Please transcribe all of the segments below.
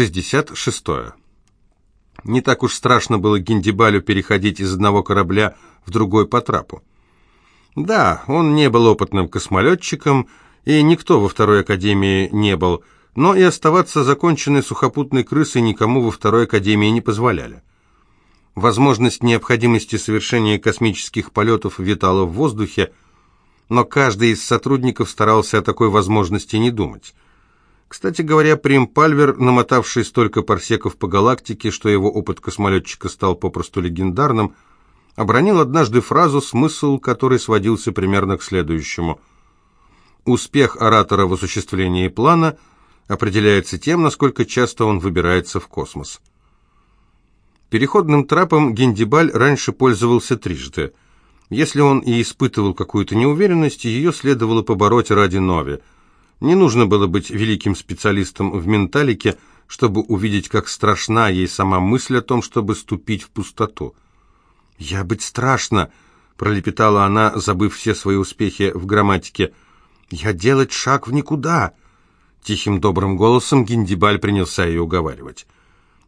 66. Не так уж страшно было Гиндибалю переходить из одного корабля в другой по трапу. Да, он не был опытным космолетчиком, и никто во второй академии не был, но и оставаться законченной сухопутной крысой никому во второй академии не позволяли. Возможность необходимости совершения космических полетов витала в воздухе, но каждый из сотрудников старался о такой возможности не думать. Кстати говоря, Прим Пальвер, намотавший столько парсеков по галактике, что его опыт космолетчика стал попросту легендарным, обронил однажды фразу, смысл которой сводился примерно к следующему. Успех оратора в осуществлении плана определяется тем, насколько часто он выбирается в космос. Переходным трапом Гендибаль раньше пользовался трижды. Если он и испытывал какую-то неуверенность, ее следовало побороть ради Нови. Не нужно было быть великим специалистом в менталике, чтобы увидеть, как страшна ей сама мысль о том, чтобы ступить в пустоту. «Я быть страшно», — пролепетала она, забыв все свои успехи в грамматике. «Я делать шаг в никуда». Тихим добрым голосом Гиндибаль принялся ее уговаривать.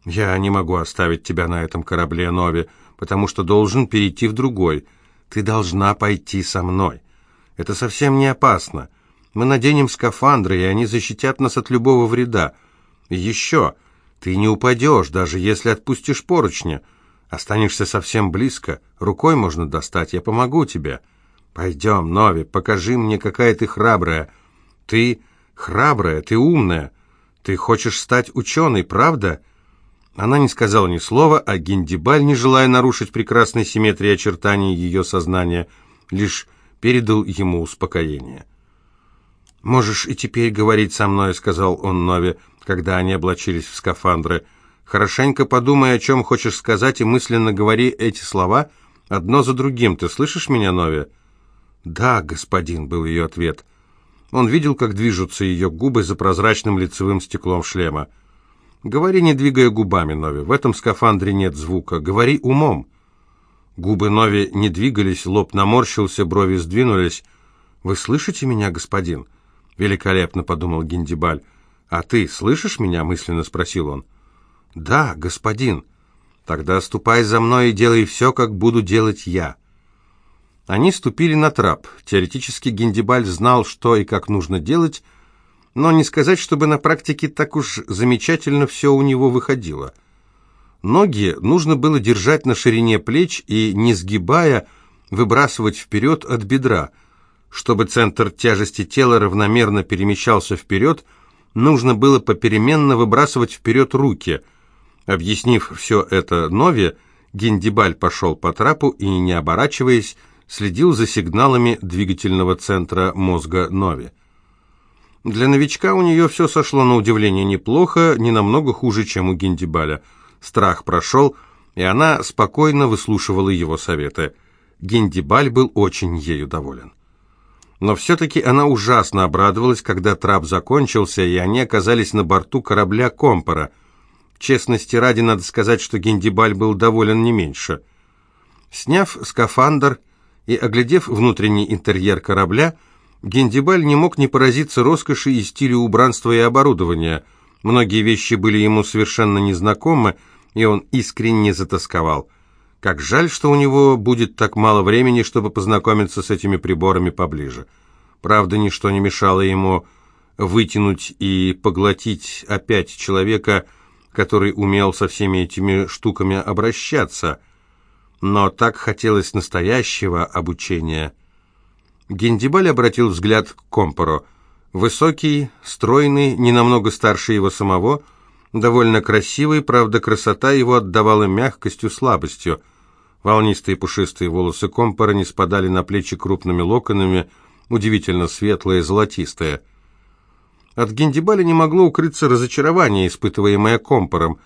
«Я не могу оставить тебя на этом корабле, Нови, потому что должен перейти в другой. Ты должна пойти со мной. Это совсем не опасно. Мы наденем скафандры, и они защитят нас от любого вреда. Еще, ты не упадешь, даже если отпустишь поручни. Останешься совсем близко, рукой можно достать, я помогу тебе. Пойдем, Нови, покажи мне, какая ты храбрая. Ты храбрая, ты умная. Ты хочешь стать ученой, правда?» Она не сказала ни слова, а Гендибаль, не желая нарушить прекрасной симметрии очертаний ее сознания, лишь передал ему успокоение. «Можешь и теперь говорить со мной», — сказал он Нове, когда они облачились в скафандры. «Хорошенько подумай, о чем хочешь сказать, и мысленно говори эти слова одно за другим. Ты слышишь меня, Нове?» «Да, господин», — был ее ответ. Он видел, как движутся ее губы за прозрачным лицевым стеклом шлема. Говори, не двигая губами, Нови. В этом скафандре нет звука. Говори умом. Губы Нови не двигались, лоб наморщился, брови сдвинулись. «Вы слышите меня, господин?» «Великолепно», — подумал Гиндибаль. «А ты слышишь меня?» — мысленно спросил он. «Да, господин». «Тогда ступай за мной и делай все, как буду делать я». Они ступили на трап. Теоретически Гиндибаль знал, что и как нужно делать, но не сказать, чтобы на практике так уж замечательно все у него выходило. Ноги нужно было держать на ширине плеч и, не сгибая, выбрасывать вперед от бедра. Чтобы центр тяжести тела равномерно перемещался вперед, нужно было попеременно выбрасывать вперед руки. Объяснив все это Нове, Гиндибаль пошел по трапу и, не оборачиваясь, следил за сигналами двигательного центра мозга Нови. Для новичка у нее все сошло на удивление неплохо, не намного хуже, чем у Гиндибаля. Страх прошел, и она спокойно выслушивала его советы. Гиндибаль был очень ею доволен. Но все-таки она ужасно обрадовалась, когда трап закончился, и они оказались на борту корабля Компора. Честности ради, надо сказать, что Гиндибаль был доволен не меньше. Сняв скафандр и оглядев внутренний интерьер корабля, Гендибаль не мог не поразиться роскоши и стилю убранства и оборудования. Многие вещи были ему совершенно незнакомы, и он искренне затасковал. Как жаль, что у него будет так мало времени, чтобы познакомиться с этими приборами поближе. Правда, ничто не мешало ему вытянуть и поглотить опять человека, который умел со всеми этими штуками обращаться. Но так хотелось настоящего обучения – Гендибаль обратил взгляд к Компоро. Высокий, стройный, не намного старше его самого, довольно красивый, правда, красота его отдавала мягкостью, слабостью. Волнистые пушистые волосы Компора не спадали на плечи крупными локонами, удивительно светлые, золотистые. От Гендибаля не могло укрыться разочарование, испытываемое Компором.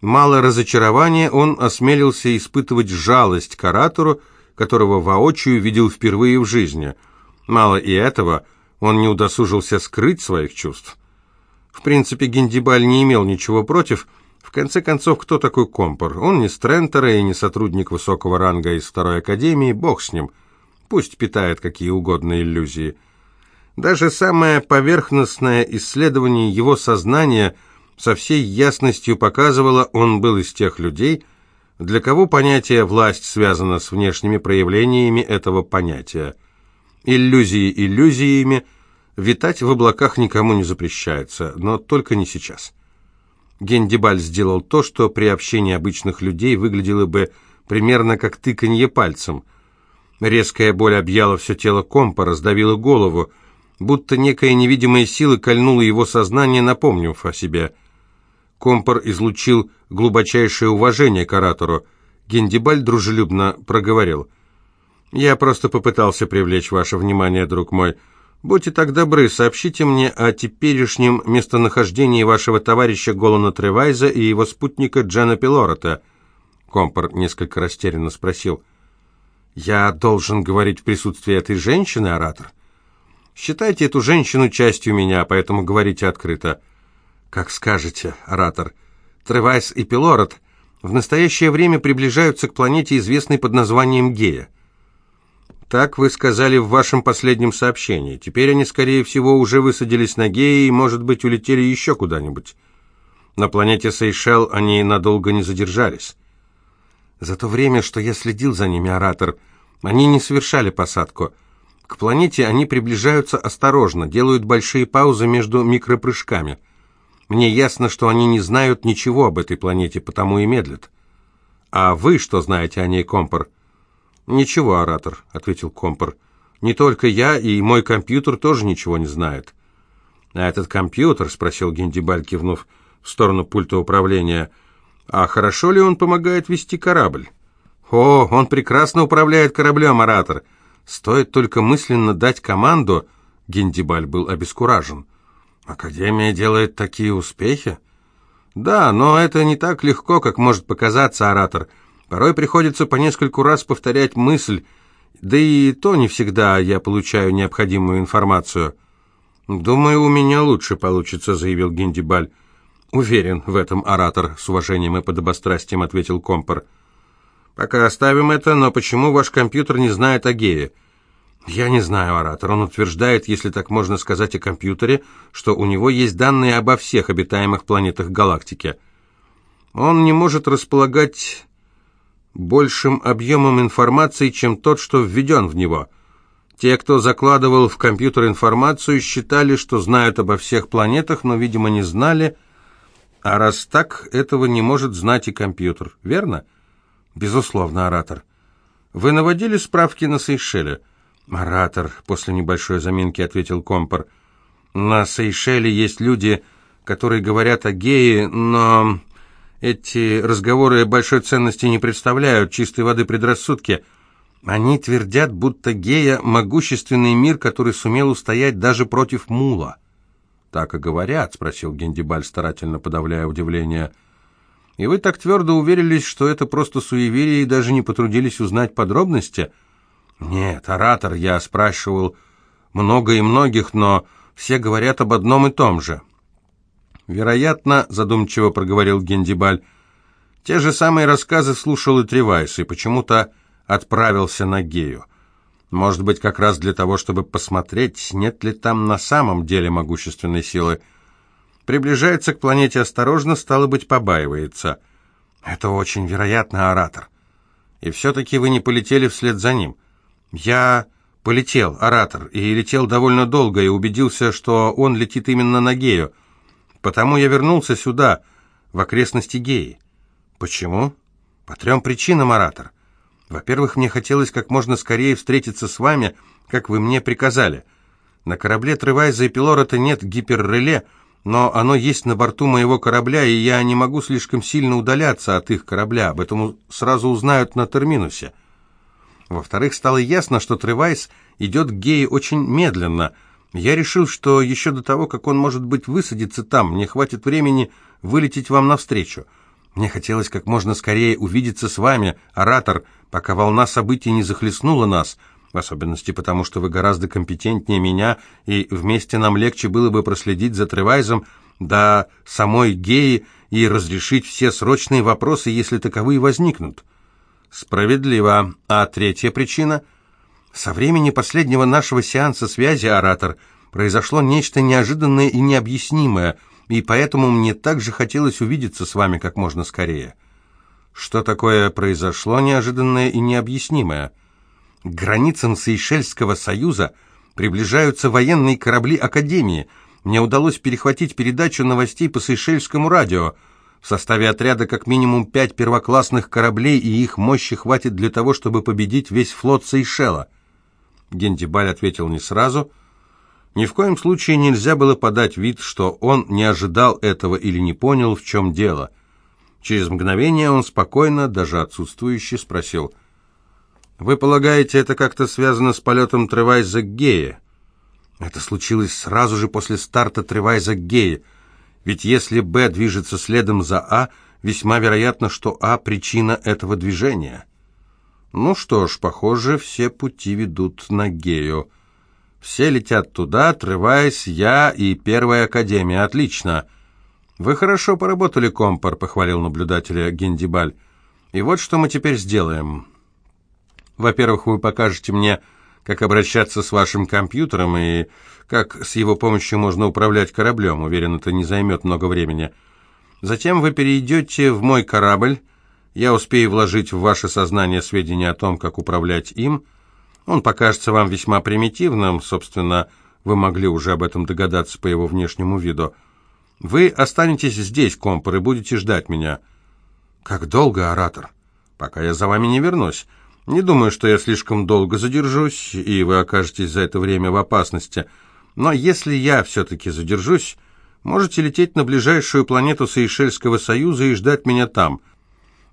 Мало разочарования он осмелился испытывать жалость к оратору, которого воочию видел впервые в жизни. Мало и этого, он не удосужился скрыть своих чувств. В принципе, Гендибаль не имел ничего против. В конце концов, кто такой Компор? Он не Стрентер и не сотрудник высокого ранга из Второй Академии, бог с ним. Пусть питает какие угодно иллюзии. Даже самое поверхностное исследование его сознания со всей ясностью показывала, он был из тех людей, для кого понятие «власть» связано с внешними проявлениями этого понятия. Иллюзии иллюзиями, витать в облаках никому не запрещается, но только не сейчас. Гендибаль сделал то, что при общении обычных людей выглядело бы примерно как тыканье пальцем. Резкая боль объяла все тело компа, раздавила голову, будто некая невидимая сила кольнула его сознание, напомнив о себе. Компор излучил глубочайшее уважение к оратору. Гендибаль дружелюбно проговорил. «Я просто попытался привлечь ваше внимание, друг мой. Будьте так добры, сообщите мне о теперешнем местонахождении вашего товарища Голана Тревайза и его спутника Джана Пилорота». Компор несколько растерянно спросил. «Я должен говорить в присутствии этой женщины, оратор?» «Считайте эту женщину частью меня, поэтому говорите открыто». «Как скажете, оратор. Тревайс и Пилорот в настоящее время приближаются к планете, известной под названием Гея. Так вы сказали в вашем последнем сообщении. Теперь они, скорее всего, уже высадились на Гее и, может быть, улетели еще куда-нибудь. На планете Сейшел они надолго не задержались. За то время, что я следил за ними, оратор, они не совершали посадку. К планете они приближаются осторожно, делают большие паузы между микропрыжками. Мне ясно, что они не знают ничего об этой планете, потому и медлят. А вы что знаете о ней, Компор? «Ничего, оратор», — ответил Компор. «Не только я, и мой компьютер тоже ничего не знает». «А этот компьютер?» — спросил Гендибаль, кивнув в сторону пульта управления. «А хорошо ли он помогает вести корабль?» «О, он прекрасно управляет кораблем, оратор. Стоит только мысленно дать команду...» Гендибаль был обескуражен. «Академия делает такие успехи?» «Да, но это не так легко, как может показаться, оратор. Порой приходится по нескольку раз повторять мысль, да и то не всегда я получаю необходимую информацию. «Думаю, у меня лучше получится», — заявил Гиндибаль. «Уверен в этом оратор», — с уважением и подобострастием ответил Компор. «Пока оставим это, но почему ваш компьютер не знает о гее?» «Я не знаю, оратор. Он утверждает, если так можно сказать о компьютере, что у него есть данные обо всех обитаемых планетах галактики. Он не может располагать большим объемом информации, чем тот, что введен в него. Те, кто закладывал в компьютер информацию, считали, что знают обо всех планетах, но, видимо, не знали. А раз так, этого не может знать и компьютер, верно? Безусловно, оратор. Вы наводили справки на Сейшеле? Оратор, после небольшой заминки ответил Компор. На Сейшеле есть люди, которые говорят о гее, но эти разговоры большой ценности не представляют, чистой воды предрассудки. Они твердят, будто гея – могущественный мир, который сумел устоять даже против мула. «Так и говорят», – спросил Гендибаль, старательно подавляя удивление. «И вы так твердо уверились, что это просто суеверие и даже не потрудились узнать подробности?» «Нет, оратор, я спрашивал много и многих, но все говорят об одном и том же. Вероятно, задумчиво проговорил Гендибаль, те же самые рассказы слушал и Тревайс, и почему-то отправился на Гею. Может быть, как раз для того, чтобы посмотреть, нет ли там на самом деле могущественной силы. Приближается к планете осторожно, стало быть, побаивается. Это очень вероятно, оратор. И все-таки вы не полетели вслед за ним. Я полетел, оратор, и летел довольно долго, и убедился, что он летит именно на Гею. Потому я вернулся сюда, в окрестности Геи. Почему? По трем причинам, оратор. Во-первых, мне хотелось как можно скорее встретиться с вами, как вы мне приказали. На корабле Тревайза и Пилорота нет гиперреле, но оно есть на борту моего корабля, и я не могу слишком сильно удаляться от их корабля, об этом сразу узнают на терминусе. Во-вторых, стало ясно, что Тревайз идет к Гее очень медленно – я решил, что еще до того, как он, может быть, высадится там, мне хватит времени вылететь вам навстречу. Мне хотелось как можно скорее увидеться с вами, оратор, пока волна событий не захлестнула нас, в особенности потому, что вы гораздо компетентнее меня, и вместе нам легче было бы проследить за Тревайзом до самой Геи и разрешить все срочные вопросы, если таковые возникнут. Справедливо. А третья причина — со времени последнего нашего сеанса связи, оратор, произошло нечто неожиданное и необъяснимое. и поэтому мне также хотелось увидеться с вами как можно скорее. Что такое произошло неожиданное и необъяснимое? К границам Сейшельского союза приближаются военные корабли Академии. Мне удалось перехватить передачу новостей по Сейшельскому радио. В составе отряда как минимум пять первоклассных кораблей, и их мощи хватит для того, чтобы победить весь флот Сейшела. Гендибаль ответил не сразу – ни в коем случае нельзя было подать вид, что он не ожидал этого или не понял, в чем дело. Через мгновение он спокойно, даже отсутствующе, спросил, «Вы полагаете, это как-то связано с полетом Тревайза Гея?» Это случилось сразу же после старта Тревайза Гея, ведь если Б движется следом за А, весьма вероятно, что А – причина этого движения. Ну что ж, похоже, все пути ведут на Гею. Все летят туда, отрываясь, я и Первая Академия. Отлично. Вы хорошо поработали, компар, похвалил наблюдателя Гендибаль. И вот что мы теперь сделаем. Во-первых, вы покажете мне, как обращаться с вашим компьютером и как с его помощью можно управлять кораблем. Уверен, это не займет много времени. Затем вы перейдете в мой корабль. Я успею вложить в ваше сознание сведения о том, как управлять им – он покажется вам весьма примитивным, собственно, вы могли уже об этом догадаться по его внешнему виду. Вы останетесь здесь, компор, и будете ждать меня. Как долго, оратор? Пока я за вами не вернусь. Не думаю, что я слишком долго задержусь, и вы окажетесь за это время в опасности. Но если я все-таки задержусь, можете лететь на ближайшую планету Сейшельского Союза и ждать меня там.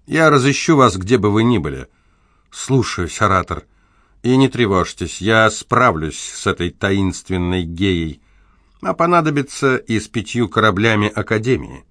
Я разыщу вас, где бы вы ни были. Слушаюсь, оратор. И не тревожьтесь, я справлюсь с этой таинственной геей, а понадобится и с пятью кораблями Академии.